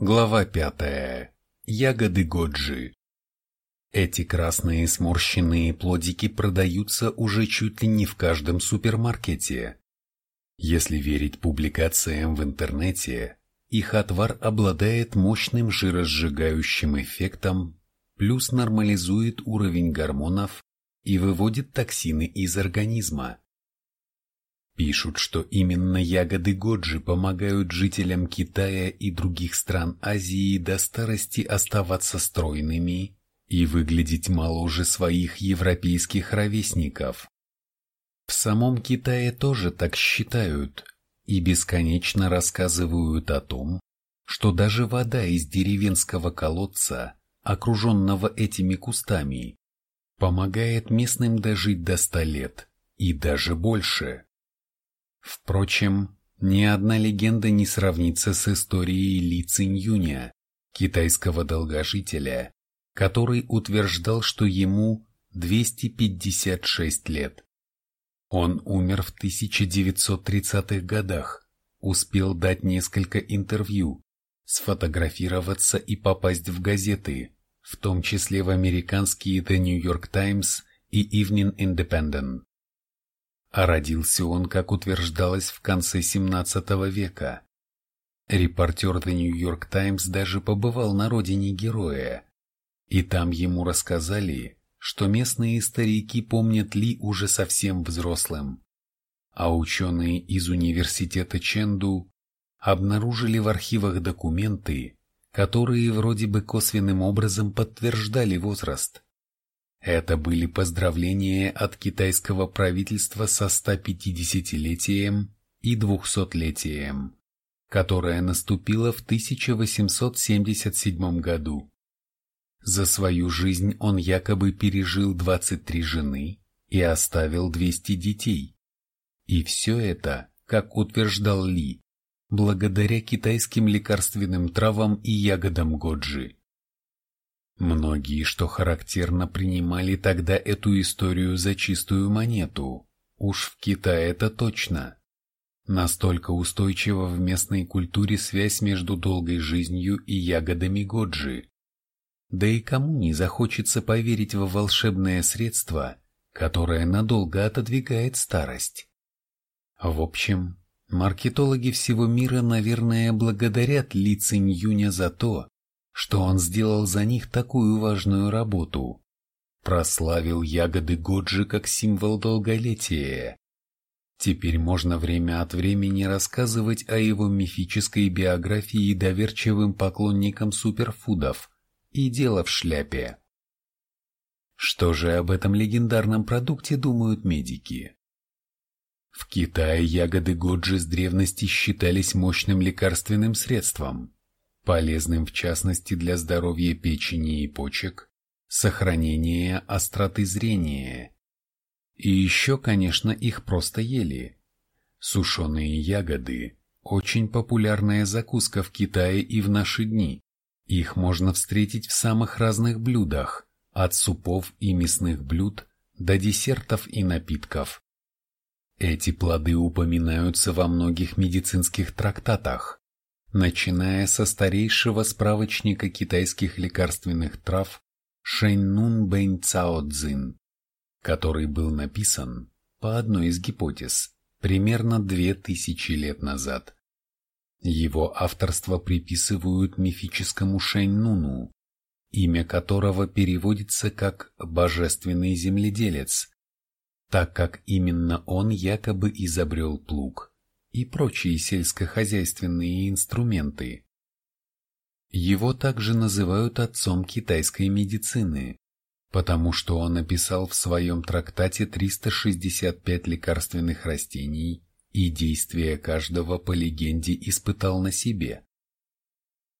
Глава пятая. Ягоды Годжи. Эти красные сморщенные плодики продаются уже чуть ли не в каждом супермаркете. Если верить публикациям в интернете, их отвар обладает мощным жиросжигающим эффектом, плюс нормализует уровень гормонов и выводит токсины из организма. Пишут, что именно ягоды Годжи помогают жителям Китая и других стран Азии до старости оставаться стройными и выглядеть моложе своих европейских ровесников. В самом Китае тоже так считают и бесконечно рассказывают о том, что даже вода из деревенского колодца, окруженного этими кустами, помогает местным дожить до ста лет и даже больше. Впрочем, ни одна легенда не сравнится с историей Ли Циньюня, китайского долгожителя, который утверждал, что ему 256 лет. Он умер в 1930-х годах, успел дать несколько интервью, сфотографироваться и попасть в газеты, в том числе в американские The New York Times и Evening Independent. А родился он, как утверждалось, в конце 17 века. Репортер The New York Times даже побывал на родине героя. И там ему рассказали, что местные старики помнят Ли уже совсем взрослым. А ученые из университета Ченду обнаружили в архивах документы, которые вроде бы косвенным образом подтверждали возраст. Это были поздравления от китайского правительства со 150-летием и 200-летием, которое наступило в 1877 году. За свою жизнь он якобы пережил 23 жены и оставил 200 детей. И все это, как утверждал Ли, благодаря китайским лекарственным травам и ягодам годжи. Многие, что характерно, принимали тогда эту историю за чистую монету. Уж в Китае это точно. Настолько устойчива в местной культуре связь между долгой жизнью и ягодами Годжи. Да и кому не захочется поверить во волшебное средство, которое надолго отодвигает старость? В общем, маркетологи всего мира, наверное, благодарят Ли Циньюня за то, что он сделал за них такую важную работу. Прославил ягоды Годжи как символ долголетия. Теперь можно время от времени рассказывать о его мифической биографии доверчивым поклонникам суперфудов. И дело в шляпе. Что же об этом легендарном продукте думают медики? В Китае ягоды Годжи с древности считались мощным лекарственным средством полезным в частности для здоровья печени и почек, сохранения остроты зрения. И еще, конечно, их просто ели. Сушеные ягоды – очень популярная закуска в Китае и в наши дни. Их можно встретить в самых разных блюдах, от супов и мясных блюд до десертов и напитков. Эти плоды упоминаются во многих медицинских трактатах, начиная со старейшего справочника китайских лекарственных трав Шэньнун Бэнь Цао Цзин, который был написан, по одной из гипотез, примерно две тысячи лет назад. Его авторство приписывают мифическому Шэньнуну, имя которого переводится как «божественный земледелец», так как именно он якобы изобрел плуг и прочие сельскохозяйственные инструменты. Его также называют отцом китайской медицины, потому что он написал в своем трактате 365 лекарственных растений и действия каждого по легенде испытал на себе.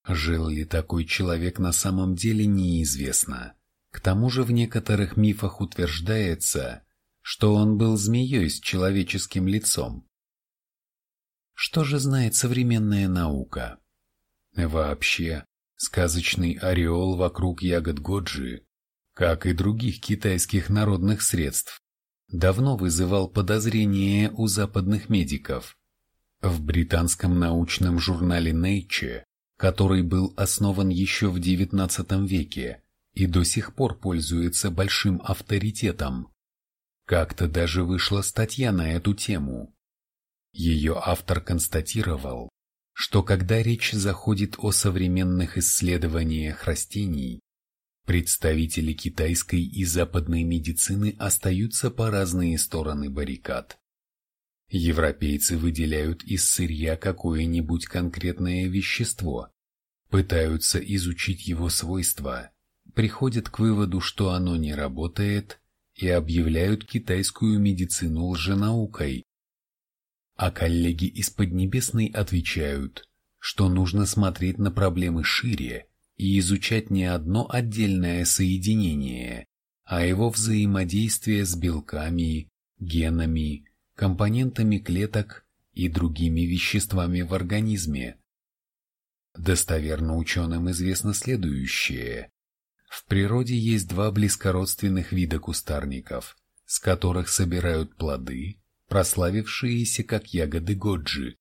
Жил ли такой человек на самом деле неизвестно. К тому же в некоторых мифах утверждается, что он был змеей с человеческим лицом. Что же знает современная наука? Вообще, сказочный ореол вокруг ягод Годжи, как и других китайских народных средств, давно вызывал подозрения у западных медиков. В британском научном журнале Nature который был основан еще в XIX веке и до сих пор пользуется большим авторитетом. Как-то даже вышла статья на эту тему. Ее автор констатировал, что когда речь заходит о современных исследованиях растений, представители китайской и западной медицины остаются по разные стороны баррикад. Европейцы выделяют из сырья какое-нибудь конкретное вещество, пытаются изучить его свойства, приходят к выводу, что оно не работает, и объявляют китайскую медицину лженаукой, а коллеги из Поднебесной отвечают, что нужно смотреть на проблемы шире и изучать не одно отдельное соединение, а его взаимодействие с белками, генами, компонентами клеток и другими веществами в организме. Достоверно ученым известно следующее. В природе есть два близкородственных вида кустарников, с которых собирают плоды прославившиеся как ягоды годжи.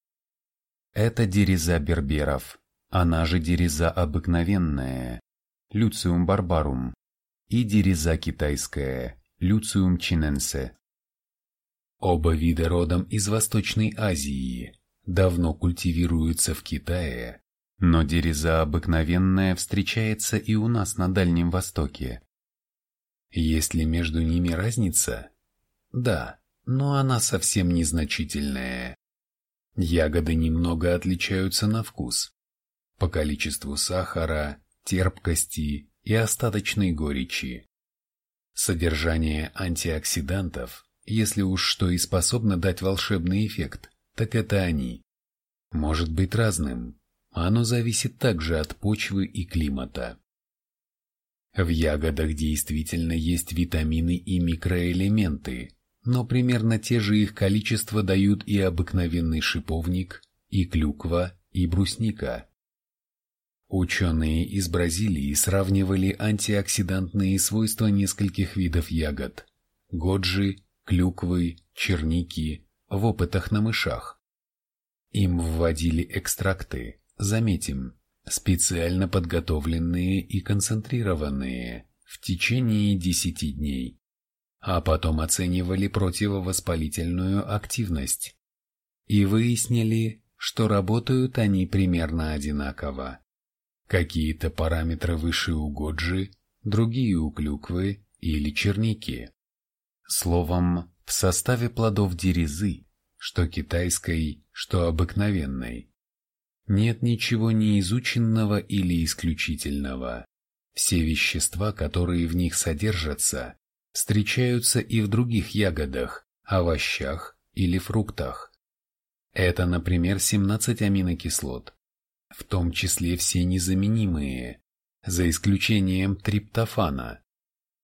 Это дереза берберов, она же дереза обыкновенная, люциум барбарум, и дереза китайская, люциум чиненсе. Оба вида родом из Восточной Азии, давно культивируются в Китае, но дереза обыкновенная встречается и у нас на Дальнем Востоке. Есть ли между ними разница? Да, но она совсем незначительная. Ягоды немного отличаются на вкус. По количеству сахара, терпкости и остаточной горечи. Содержание антиоксидантов, если уж что и способно дать волшебный эффект, так это они. Может быть разным, оно зависит также от почвы и климата. В ягодах действительно есть витамины и микроэлементы, но примерно те же их количество дают и обыкновенный шиповник, и клюква, и брусника. Ученые из Бразилии сравнивали антиоксидантные свойства нескольких видов ягод – годжи, клюквы, черники – в опытах на мышах. Им вводили экстракты, заметим, специально подготовленные и концентрированные в течение 10 дней а потом оценивали противовоспалительную активность. И выяснили, что работают они примерно одинаково. Какие-то параметры выше у годжи, другие у клюквы или черники. Словом, в составе плодов дерезы, что китайской, что обыкновенной, нет ничего неизученного или исключительного. Все вещества, которые в них содержатся, встречаются и в других ягодах, овощах или фруктах. Это, например, 17 аминокислот, в том числе все незаменимые, за исключением триптофана,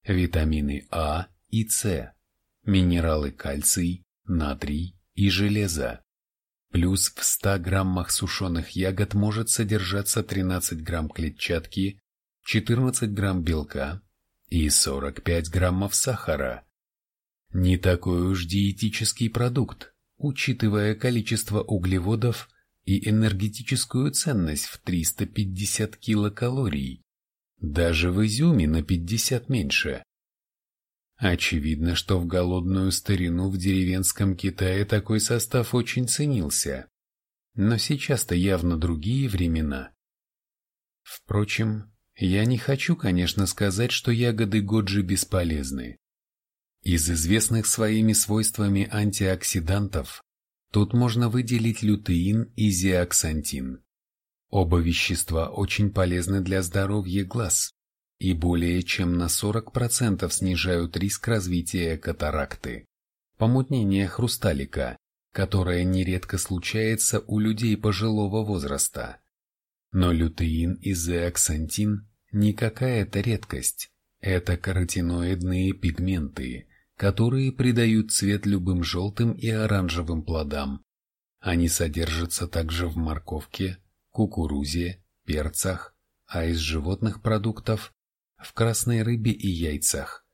витамины А и С, минералы кальций, натрий и железо. Плюс в 100 граммах сушеных ягод может содержаться 13 грамм клетчатки, 14 грамм белка, и 45 граммов сахара. Не такой уж диетический продукт, учитывая количество углеводов и энергетическую ценность в 350 килокалорий. Даже в изюме на 50 меньше. Очевидно, что в голодную старину в деревенском Китае такой состав очень ценился. Но сейчас-то явно другие времена. Впрочем, я не хочу, конечно, сказать, что ягоды годжи бесполезны. Из известных своими свойствами антиоксидантов тут можно выделить лютеин и зиаксантин. Оба вещества очень полезны для здоровья глаз и более чем на 40% снижают риск развития катаракты, помутнения хрусталика, которое нередко случается у людей пожилого возраста. Но лютеин и зеаксантин не какая-то редкость, это каротиноидные пигменты, которые придают цвет любым желтым и оранжевым плодам. Они содержатся также в морковке, кукурузе, перцах, а из животных продуктов – в красной рыбе и яйцах.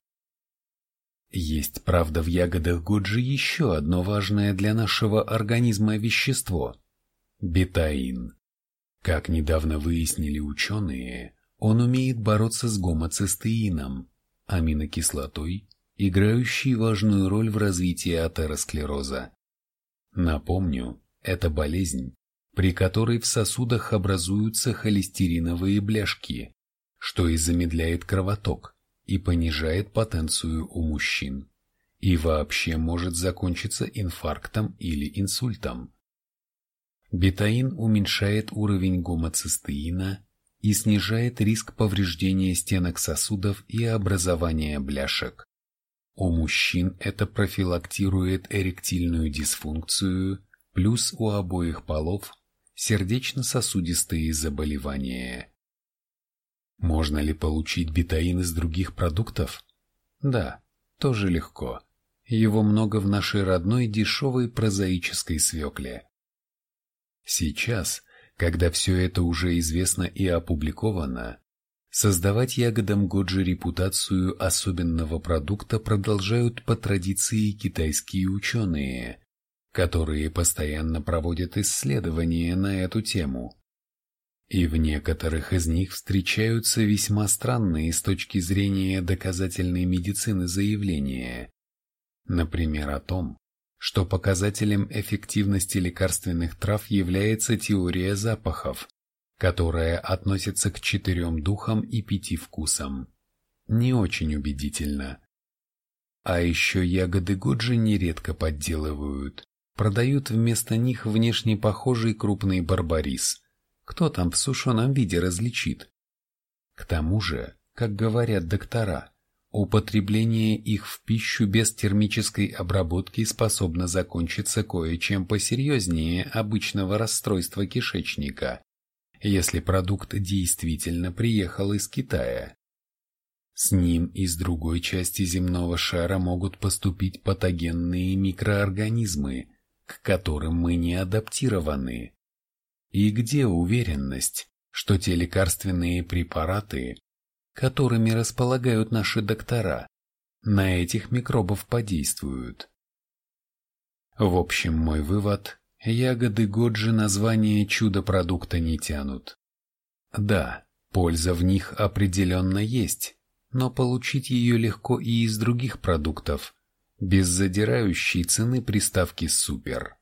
Есть, правда, в ягодах годжи еще одно важное для нашего организма вещество – бетаин. Как недавно выяснили ученые, он умеет бороться с гомоцистеином, аминокислотой, играющей важную роль в развитии атеросклероза. Напомню, это болезнь, при которой в сосудах образуются холестериновые бляшки, что и замедляет кровоток и понижает потенцию у мужчин, и вообще может закончиться инфарктом или инсультом. Бетаин уменьшает уровень гомоцистеина и снижает риск повреждения стенок сосудов и образования бляшек. У мужчин это профилактирует эректильную дисфункцию, плюс у обоих полов сердечно-сосудистые заболевания. Можно ли получить бетаин из других продуктов? Да, тоже легко. Его много в нашей родной дешевой прозаической свекле. Сейчас, когда все это уже известно и опубликовано, создавать ягодам Годжи репутацию особенного продукта продолжают по традиции китайские ученые, которые постоянно проводят исследования на эту тему. И в некоторых из них встречаются весьма странные с точки зрения доказательной медицины заявления. Например, о том, что показателем эффективности лекарственных трав является теория запахов, которая относится к четырем духам и пяти вкусам. Не очень убедительно. А еще ягоды годжи нередко подделывают, продают вместо них внешне похожий крупный барбарис. Кто там в сушеном виде различит? К тому же, как говорят доктора, употребление их в пищу без термической обработки способно закончиться кое-чем посерьезнее обычного расстройства кишечника, если продукт действительно приехал из Китая. С ним из другой части земного шара могут поступить патогенные микроорганизмы, к которым мы не адаптированы. И где уверенность, что те лекарственные препараты, которыми располагают наши доктора, на этих микробов подействуют? В общем, мой вывод – ягоды Годжи название чудо-продукта не тянут. Да, польза в них определенно есть, но получить ее легко и из других продуктов – без задирающей цены приставки «супер».